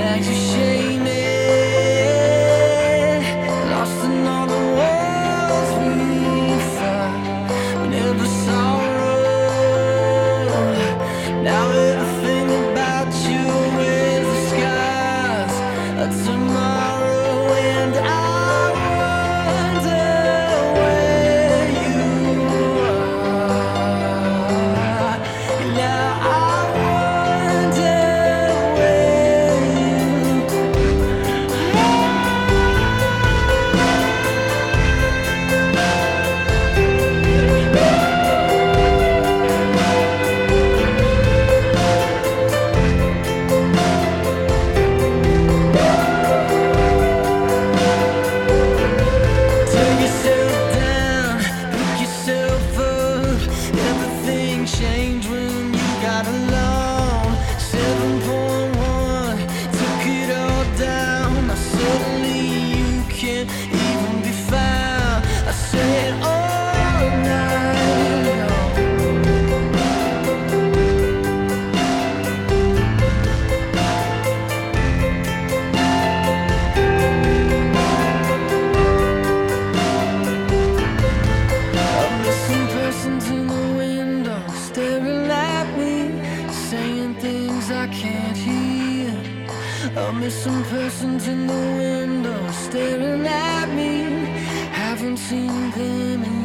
as you shake. can't hear. A missing person's in the window staring at me. Haven't seen them in